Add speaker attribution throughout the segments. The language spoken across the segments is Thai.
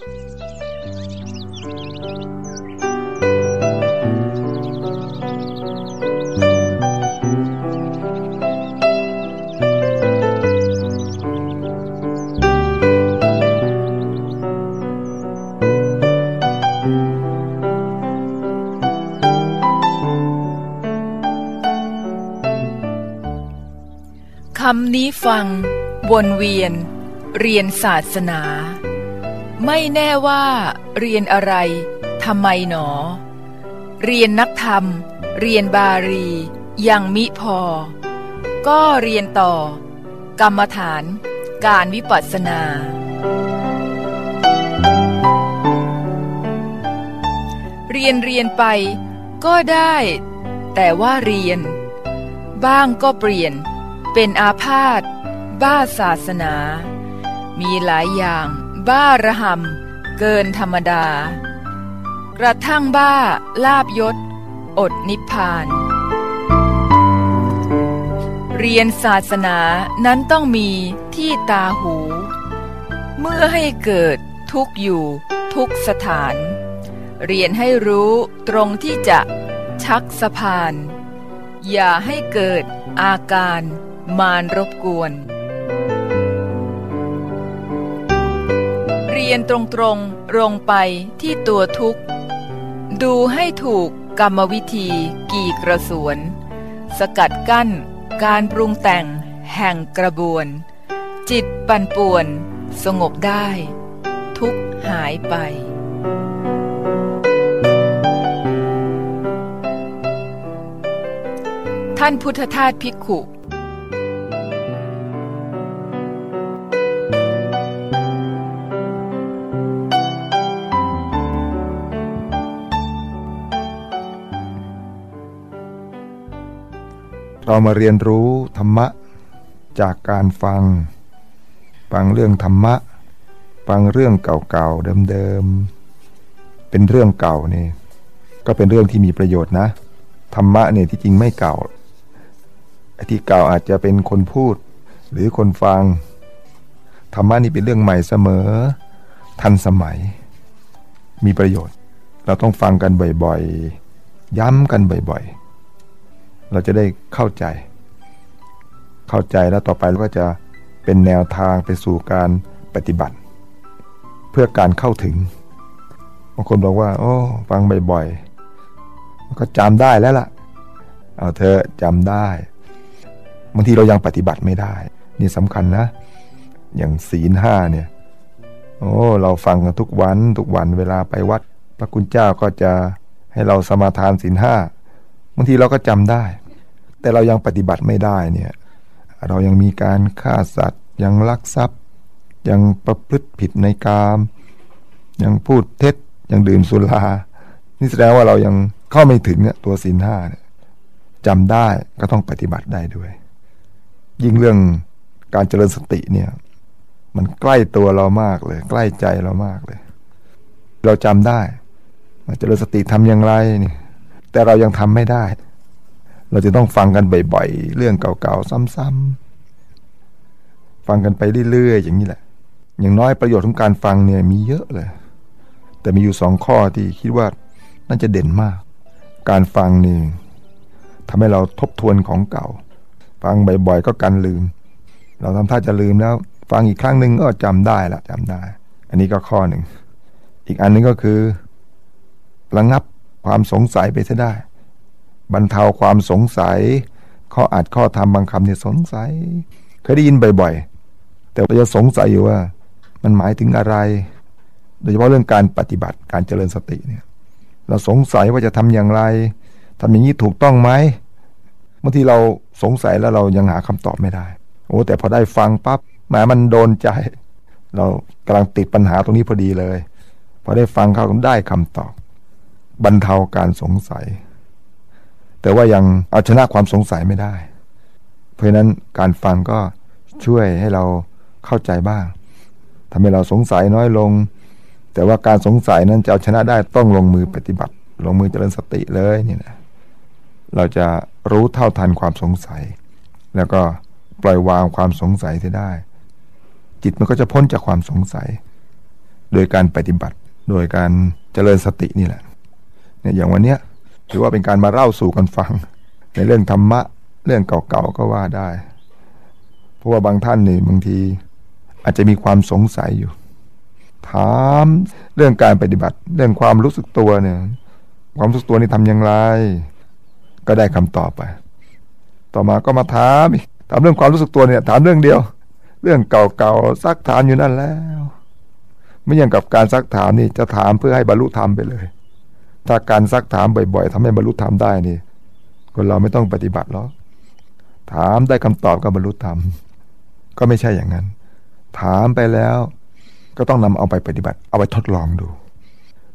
Speaker 1: คำนี้ฟัง วนเวียน เรียนศาสนา ไม่แน่ว่า เรียนอะไรทำไมหนอ เรียนนักธรรม เรียนบาลียังมิพอ ก็เรียนต่อ กรรมฐาน การวิปัสสนา เรียนเรียนไป ก็ได้ แต่ว่าเรียน บ้างก็เปลี่ยน เป็นอาพาธบ้าศาสนา มีหลายอย่าง บ้าระหำเกินธรรมดา กระทั่งบ้าลาบยศ อดนิพพาน เรียนศาสนานั้นต้องมีที่ตาหู เมื่อให้เกิดทุกอยู่ทุกสถาน เรียนให้รู้ตรงที่จะชักสะพาน อย่าให้เกิดอาการมารรบกวน ยนตรงๆลงไปที่ตัวทุกข์ ดูให้ถูกกรรมวิธีกี่กระสวน สกัดกั้นการปรุงแต่งแห่งกระบวน จิตปั่นป่วน สงบได้ ทุกหายไป ท่านพุทธทาสภิกขุ
Speaker 2: เรามาเรียนรู้ธรรมะจากการฟัง ฟังเรื่องธรรมะ ฟังเรื่องเก่าๆเดิมๆเป็นเรื่องเก่านี่ก็เป็นเรื่องที่มีประโยชน์นะ ธรรมะเนี่ยที่จริงไม่เก่าไอ้ที่เก่าอาจจะเป็นคนพูด หรือคนฟัง ธรรมะนี่เป็นเรื่องใหม่เสมอ ทันสมัย มีประโยชน์ เราต้องฟังกันบ่อยๆ ย้ำกันบ่อยๆ เราจะได้เข้าใจ เข้าใจแล้วต่อไปเราก็จะเป็นแนวทางไปสู่การปฏิบัติ เพื่อการเข้าถึงบางคนบอกว่า โอ้ฟังบ่อยๆก็จำได้แล้วล่ะ เอาเธอจำได้บางทีเรายังปฏิบัติไม่ได้ นี่สำคัญนะ อย่างศีลห้าเนี่ยโอ้เราฟังกันทุกวันทุกวันเวลาไปวัด พระคุณเจ้าก็จะให้เราสมาทานศีลห้าบางทีเราก็จำได้ แต่เรายังปฏิบัติไม่ได้เนี่ยเรายังมีการฆ่าสัตว์ ยังลักทรัพย์ ยังประพฤติผิดในกาม ยังพูดเท็จยังดื่มสุรานี่แสดงว่าเรายังเข้าไม่ถึงเนี่ยตัวศีลห้าเนี่ยจำได้ก็ต้องปฏิบัติได้ด้วย ยิ่งเรื่องการเจริญสติเนี่ย มันใกล้ตัวเรามากเลย ใกล้ใจเรามากเลย เราจำได้เจริญสติทำอย่างไรนี่แต่เรายังทำไม่ได้ เราจะต้องฟังกันบ่อยๆ เรื่องเก่าๆ ซ้ำๆ ฟังกันไปเรื่อยๆ อย่างนี้แหละ อย่างน้อยประโยชน์ของการฟังเนี่ยมีเยอะเลย แต่มีอยู่สองข้อที่คิดว่าน่าจะเด่นมาก การฟังนี่ทำให้เราทบทวนของเก่า ฟังบ่อยๆ ก็กันลืม เราทำท่าจะลืมแล้ว ฟังอีกครั้งหนึ่งก็จำได้ละจำได้ อันนี้ก็ข้อหนึ่ง อีกอันนึงก็คือ ระงับความสงสัยไปซะได้ บรรเทาความสงสัย ข้ออาจข้อธรรมบางคำเนี่ยสงสัย เคยได้ยินบ่อยๆ แต่เราจะสงสัยอยู่ว่า มันหมายถึงอะไร โดยเฉพาะเรื่องการปฏิบัติการเจริญสติเนี่ย เราสงสัยว่าจะทำอย่างไรทำอย่างนี้ถูกต้องไหมบางทีเราสงสัยแล้วเรายังหาคำตอบไม่ได้ โอ้แต่พอได้ฟังปับ๊บแหมมันโดนใจ เรากำลังติดปัญหาตรงนี้พอดีเลย พอได้ฟังเขาได้คำตอบ บรรเทาการสงสัย แต่ว่ายังเอาชนะความสงสัยไม่ได้ เพราะนั้นการฟังก็ช่วยให้เราเข้าใจบ้างทำให้เราสงสัยน้อยลง แต่ว่าการสงสัยนั้นจะเอาชนะได้ต้องลงมือปฏิบัติ ลงมือเจริญสติเลยนี่นะเราจะรู้เท่าทันความสงสัย แล้วก็ปล่อยวางความสงสัยเสียได้ จิตมันก็จะพ้นจากความสงสัย โดยการปฏิบัติ โดยการเจริญสตินี่แหละเนี่ยอย่างวันเนี้ย ถือว่าเป็นการมาเล่าสู่กันฟัง ในเรื่องธรรมะ เรื่องเก่าๆก็ว่าได้ เพราะว่าบางท่านนี่บางทีอาจจะมีความสงสัยอยู่ ถามเรื่องการปฏิบัติ เรื่องความรู้สึกตัวเนี่ย ความรู้สึกตัวนี่ทำอย่างไร ก็ได้คำตอบไป ต่อมาก็มาถามถามเรื่องความรู้สึกตัวเนี่ย ถามเรื่องเดียว เรื่องเก่าๆซักถามอยู่นั่นแล้ว ไม่อย่างกับการซักถามนี่จะถามเพื่อให้บรรลุธรรมไปเลย ถ้าการซักถามบ่อยๆทำให้บรรลุธรรมได้นี่คนเราไม่ต้องปฏิบัติหรอกถามได้คำตอบก็บรรลุธรรม ก็ไม่ใช่อย่างนั้น ถามไปแล้วก็ต้องนำเอาไปปฏิบัติ เอาไปทดลองดู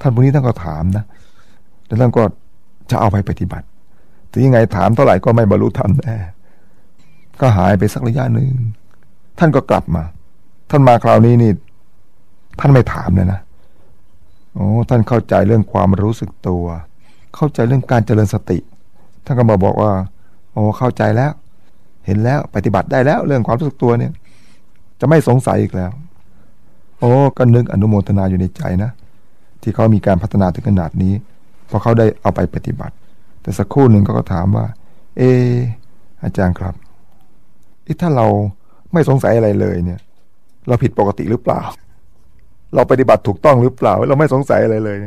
Speaker 2: ท่านพวกนี้ท่านก็ถามนะแล้วท่านก็จะเอาไปปฏิบัติถึงยังไงถามเท่าไหร่ก็ไม่บรรลุธรรมแน่ก็หายไปสักระยะหนึ่งท่านก็กลับมา ท่านมาคราวนี้นี่ ท่านไม่ถามเลยนะ โอ้ท่านเข้าใจเรื่องความรู้สึกตัว เข้าใจเรื่องการเจริญสติ ท่านก็มาบอกว่า โอ้เข้าใจแล้ว เห็นแล้วปฏิบัติได้แล้วเรื่องความรู้สึกตัวเนี่ย จะไม่สงสัยอีกแล้ว โอ้ก็นึกอนุโมทนาอยู่ในใจนะ ที่เขามีการพัฒนาถึงขนาดนี้พอเขาได้เอาไปปฏิบัติ แต่สักครู่หนึ่งเขาก็ถามว่า เอ อาจารย์ครับถ้าเราไม่สงสัยอะไรเลยเนี่ย เราผิดปกติหรือเปล่า เราปฏิบัติถูกต้องหรือเปล่า เราไม่สงสัยอะไรเลย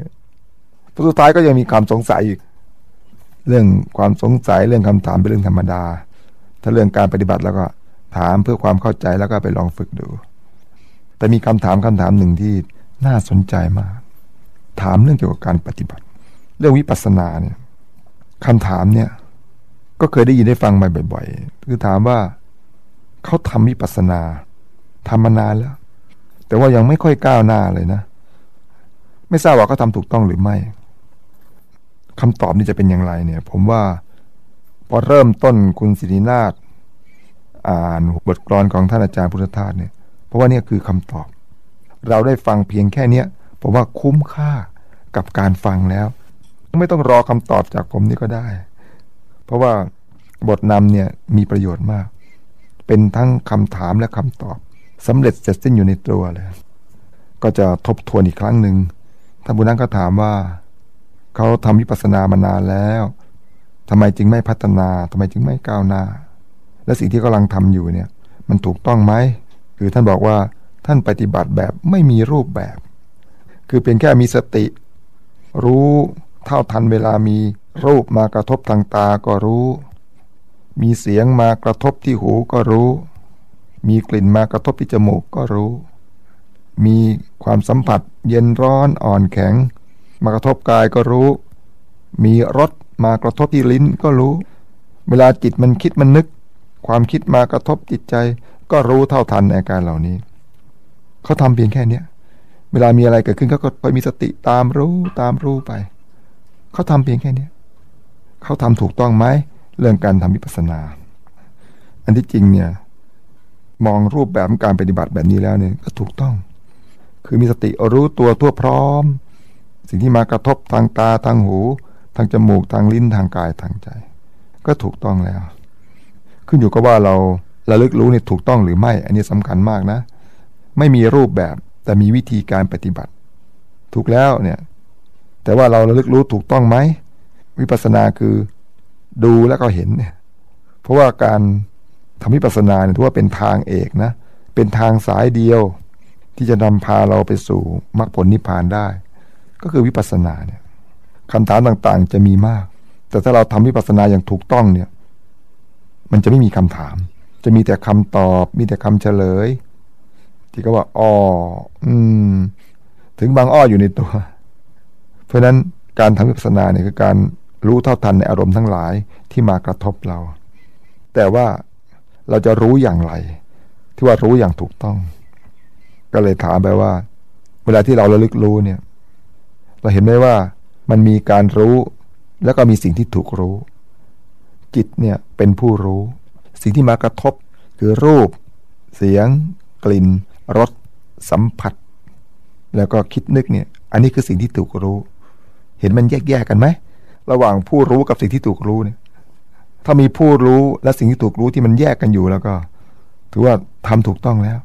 Speaker 2: สุดท้ายก็ยังมีความสงสัยอีก เรื่องความสงสัยเรื่องคำถามเป็นเรื่องธรรมดา ถ้าเรื่องการปฏิบัติแล้วก็ถามเพื่อความเข้าใจแล้วก็ไปลองฝึกดู แต่มีคำถามคำถามหนึ่งที่น่าสนใจมาก ถามเรื่องเกี่ยวกับการปฏิบัติ เรื่องวิปัสสนาเนี่ยคำถามเนี่ย ก็เคยได้ยินได้ฟังมาบ่อย ๆ คือถามว่าเขาทำวิปัสสนาทำมานานแล้ว แต่ว่ายังไม่ค่อยก้าวหน้าเลยนะ ไม่ทราบว่าเขาทาถูกต้องหรือไม่คำตอบนี้จะเป็นอย่างไรเนี่ย ผมว่าพอเริ่มต้นคุณสิรินาถอ่านบทกลอนของท่านอาจารย์พุทธทาสเนี่ย เพราะว่านี่คือคำตอบ เราได้ฟังเพียงแค่เนี้ยผมว่าคุ้มค่ากับการฟังแล้ว ไม่ต้องรอคำตอบจากผมนี่ก็ได้ เพราะว่าบทนำเนี่ยมีประโยชน์มาก เป็นทั้งคำถามและคำตอบ สำเร็จเสร็จสิ้นอยู่ในตัวเลย ก็จะทบทวนอีกครั้งหนึ่งท่านบุญนั้นก็ถามว่าเขาทำวิปัสสนามานานแล้วทำไมจึงไม่พัฒนาทำไมจึงไม่ก้าวหน้า และสิ่งที่กำลังทำอยู่เนี่ย มันถูกต้องไหมคือท่านบอกว่าท่านปฏิบัติแบบไม่มีรูปแบบ คือเป็นแค่มีสติ รู้เท่าทันเวลามีรูปมากระทบทางตาก็รู้ มีเสียงมากระทบที่หูก็รู้ มีกลิ่นมากระทบที่จมูกก็รู้ มีความสัมผัสเย็นร้อนอ่อนแข็ง มากระทบกายก็รู้ มีรสมากระทบที่ลิ้นก็รู้ เวลาจิตมันคิดมันนึก ความคิดมากระทบจิตใจ ก็รู้เท่าทันอาการเหล่านี้ เขาทำเพียงแค่เนี้ยเวลามีอะไรเกิดขึ้นเขาก็คอยมีสติตามรู้ตามรู้ไป เขาทำเพียงแค่เนี้ยเขาทำถูกต้องไหมเรื่องการทำวิปัสสนา อันที่จริงเนี่ย มองรูปแบบการปฏิบัติแบบนี้แล้วเนี่ยก็ถูกต้อง คือมีสติรู้ตัวทั่วพร้อม สิ่งที่มากระทบทางตาทางหู ทางจมูกทางลิ้นทางกายทางใจ ก็ถูกต้องแล้ว ขึ้นอยู่กับว่าเราระลึกรู้เนี่ยถูกต้องหรือไม่ อันนี้สำคัญมากนะ ไม่มีรูปแบบแต่มีวิธีการปฏิบัติ ถูกแล้วเนี่ย แต่ว่าเราระลึกรู้ถูกต้องไหมวิปัสสนาคือดูแล้วก็เห็นเนี่ยเพราะว่าการ ทำวิปัสสนาเนี่ยถือว่าเป็นทางเอกนะ เป็นทางสายเดียว ที่จะนำพาเราไปสู่มรรคผลนิพพานได้ ก็คือวิปัสสนาเนี่ยคำถามต่างๆจะมีมาก แต่ถ้าเราทำวิปัสสนาอย่างถูกต้องเนี่ย มันจะไม่มีคำถาม จะมีแต่คำตอบ มีแต่คำเฉลย ที่ก็ว่าอ้ออืม ถึงบางอ้ออยู่ในตัว เพราะนั้นการทำวิปัสสนาเนี่ยคือการรู้เท่าทันในอารมณ์ทั้งหลายที่มากระทบเรา แต่ว่า เราจะรู้อย่างไร ที่ว่ารู้อย่างถูกต้อง ก็เลยถามไปว่า เวลาที่เราระลึกรู้เนี่ย เราเห็นไหมว่ามันมีการรู้ แล้วก็มีสิ่งที่ถูกรู้ จิตเนี่ยเป็นผู้รู้ สิ่งที่มากระทบคือรูป เสียง กลิ่นรสสัมผัส แล้วก็คิดนึกเนี่ย อันนี้คือสิ่งที่ถูกรู้ เห็นมันแยกแยกกันไหมระหว่างผู้รู้กับสิ่งที่ถูกรู้เนี่ย ถ้ามีผู้รู้และสิ่งที่ถูกรู้ที่มันแยกกันอยู่แล้วก็ ถือว่าทำถูกต้องแล้ว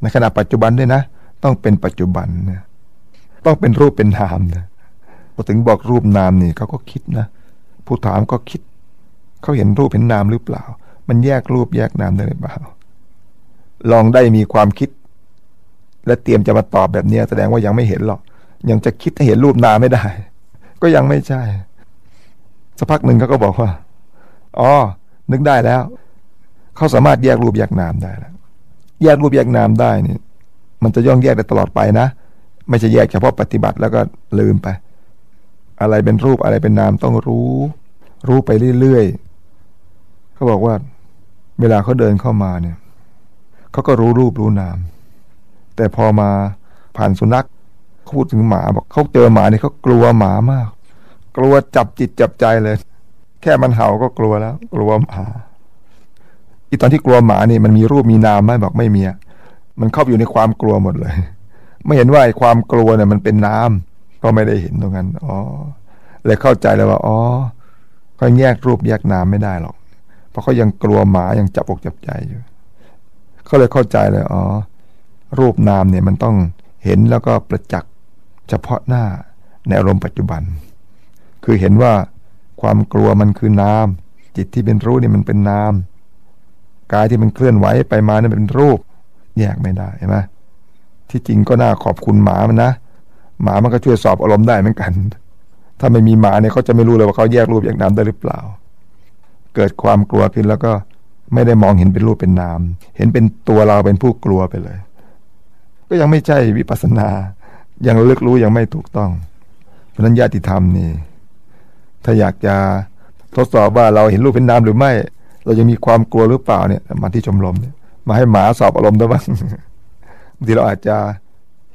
Speaker 2: ในขณะปัจจุบันด้วยนะตต้องเป็นปัจจุบันนะต้องเป็นรูปเป็นนามนะพอถึงบอกรูปนามนี่เขาก็คิดนะผู้ถามก็คิด เขาเห็นรูปเห็นนามหรือเปล่า มันแยกรูปแยกนามได้หรือเปล่า ลองได้มีความคิด และเตรียมจะมาตอบแบบนี้แสดงว่ายังไม่เห็นหรอก ยังจะคิดให้เห็นรูปนามไม่ได้ ก็ยังไม่ใช่สักพักหนึ่งเขาก็บอกว่า อ๋อ นึกได้แล้ว เขาสามารถแยกรูปแยกนามได้แล้ว แยกรูปแยกนามได้นี่มันจะย่องแยกได้ตลอดไปนะ ไม่ใช่แยกเฉพาะปฏิบัติแล้วก็ลืมไป อะไรเป็นรูปอะไรเป็นนามต้องรู้ รู้ไปเรื่อยๆเขาบอกว่า เวลาเขาเดินเข้ามาเนี่ยเขาก็รู้รูปรู้นาม แต่พอมาผ่านสุนัขเขาพูดถึงหมาบอกเขาเจอหมาเนี่ยเขากลัวหมามาก กลัวจับจิตจับใจเลย ค่มันเห่าก็กลัวแล้ว กลัวหมาอีตอนที่กลัวหมาเนี่ยมันมีรูปมีนามไหมบอกไม่มีมันเข้าอยู่ในความกลัวหมดเลย ไม่เห็นว่าไอ้ความกลัวเนี่ยมันเป็นน้ำก็ไม่ได้เห็นตรงนั้นอ๋อเลยเข้าใจเลยว่าอ๋อเขาแยกรูปแยกนามไม่ได้หรอก เพราะเขายังกลัวหมายังจับอกจับใจอยู่เขาเลยเข้าใจเลยอ๋อรูปนามเนี่ยมันต้องเห็นแล้วก็ประจักษ์เฉพาะหน้าในอารมณ์ปัจจุบัน คือเห็นว่า ความกลัวมันคือนาม จิตที่เป็นรู้นี่มันเป็นนาม กายที่มันเคลื่อนไหวไปมานี่เป็นรูป แยกไม่ได้ใช่ไหมที่จริงก็น่าขอบคุณหมามันนะ หมามันก็ช่วยสอบอารมณ์ได้เหมือนกัน ถ้าไม่มีหมาเนี่ยเขาจะไม่รู้เลยว่าเขาแยกรูปแยกนามได้หรือเปล่า เกิดความกลัวขึ้นแล้วก็ไม่ได้มองเห็นเป็นรูปเป็นนาม เห็นเป็นตัวเราเป็นผู้กลัวไปเลย ก็ยังไม่ใช่วิปัสสนา ยังลึกรู้ยังไม่ถูกต้อง เพราะนั้นญาติธรรมนี่ ถ้าอยากจะทดสอบว่าเราเห็นรูปเป็นนามหรือไม่ เรายังมีความกลัวหรือเปล่าเนี่ยมาที่ชมรมเนี่ยมาให้หมาสอบอารมณ์ด้วยบ้างบางทีเราอาจจะ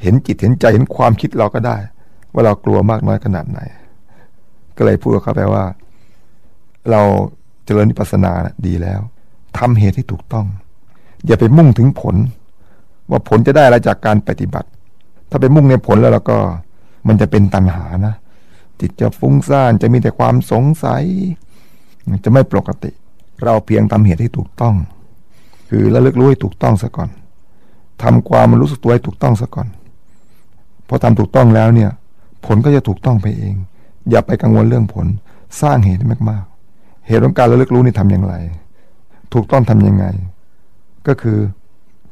Speaker 2: เห็นจิตเห็นใจเห็นความคิดเราก็ได้ ว่าเรากลัวมากน้อยขนาดไหน ก็เลยพูดกับเขาไปว่า เราเจริญนิพพานาดีแล้วทำเหตุที่ถูกต้อง อย่าไปมุ่งถึงผล ว่าผลจะได้อะไรจากการปฏิบัติ ถ้าไปมุ่งในผลแล้วเราก็มันจะเป็นตัณหานะ จิตจะฟุ้งซ่านจะมีแต่ความสงสัย จะไม่ปกติ เราเพียงทำเหตุให้ถูกต้อง คือระลึกรู้ให้ถูกต้องซะก่อนทำความรู้สึกตัวให้ถูกต้องซะก่อนพอทำถูกต้องแล้วเนี่ย ผลก็จะถูกต้องไปเอง อย่าไปกังวลเรื่องผล สร้างเหตุให้มากๆ เหตุของการระลึกรู้นี่ทำอย่างไร ถูกต้องทำยังไง ก็คือ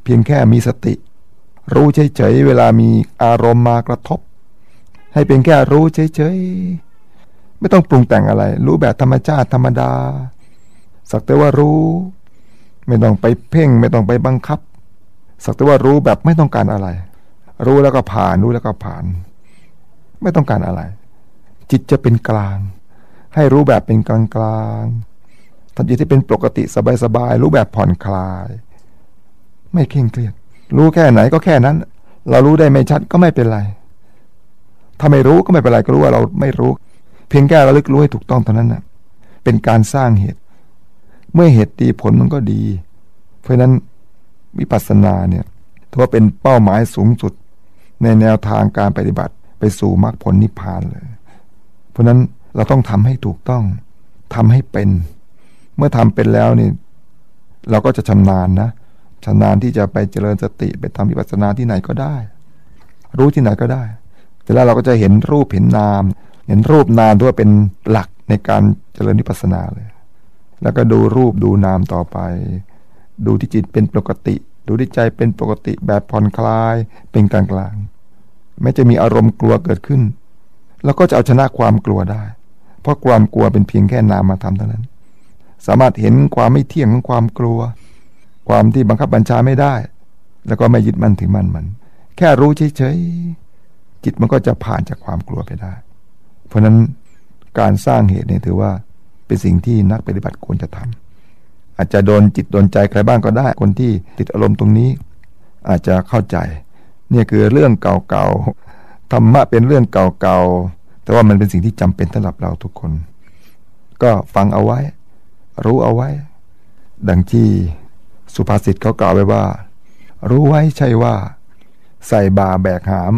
Speaker 2: เพียงแค่มีสติ รู้เฉยๆเวลามีอารมณ์มากระทบ ให้เป็นแค่รู้เฉยๆ ไม่ต้องปรุงแต่งอะไร รู้แบบธรรมชาติธรรมดา สักแต่ว่ารู้ ไม่ต้องไปเพ่ง ไม่ต้องไปบังคับ สักแต่ว่ารู้แบบไม่ต้องการอะไร รู้แล้วก็ผ่าน รู้แล้วก็ผ่าน ไม่ต้องการอะไร จิตจะเป็นกลาง ให้รู้แบบเป็นกลางกลางทำจิตที่เป็นปกติสบายๆ รู้แบบผ่อนคลาย ไม่เคร่งเครียด รู้แค่ไหนก็แค่นั้น เรารู้ได้ไม่ชัดก็ไม่เป็นไร ถ้าไม่รู้ก็ไม่เป็นไรก็รู้ว่าเราไม่รู้ เพียงแค่ระลึกรู้ให้ถูกต้องเท่านั้นนะเป็นการสร้างเหตุ เมื่อเหตุดีผลมันก็ดี เพราะนั้นวิปัสสนาเนี่ยถือว่าเป็นเป้าหมายสูงสุด ในแนวทางการปฏิบัติไปสู่มรรคผลนิพพานเลย เพราะนั้นเราต้องทำให้ถูกต้องทำให้เป็น เมื่อทำเป็นแล้วนี่เราก็จะชำนาญนะชำนาญที่จะไปเจริญสติไปทำวิปัสสนาที่ไหนก็ได้ รู้ที่ไหนก็ได้ แล้วเราก็จะเห็นรูปเห็นนาม เห็นรูปนามด้วยเป็นหลักในการเจริญวิปัสสนาเลย แล้วก็ดูรูปดูนามต่อไป ดูที่จิตเป็นปกติ ดูที่ใจเป็นปกติแบบผ่อนคลายเป็นกลางกลางแม้จะมีอารมณ์กลัวเกิดขึ้นเราก็จะเอาชนะความกลัวได้ เพราะความกลัวเป็นเพียงแค่นามธรรมเท่านั้น สามารถเห็นความไม่เที่ยงของความกลัว ความที่บังคับบัญชาไม่ได้ แล้วก็ไม่ยึดมั่นถือมั่นมัน แค่รู้เฉยๆ จิตมันก็จะผ่านจากความกลัวไปได้ เพราะนั้นการสร้างเหตุเนี่ยถือว่าเป็นสิ่งที่นักปฏิบัติควรจะทำอาจจะโดนจิตโดนใจใครบ้างก็ได้ คนที่ติดอารมณ์ตรงนี้ อาจจะเข้าใจเนี่ยคือเรื่องเก่าๆธรรมะเป็นเรื่องเก่าๆแต่ว่ามันเป็นสิ่งที่จำเป็นสำหรับเราทุกคน ก็ฟังเอาไว้ รู้เอาไว้ ดังที่สุภาษิตเขากล่าวไว้ว่า รู้ไว้ใช่ว่า ใส่บาแบกหาม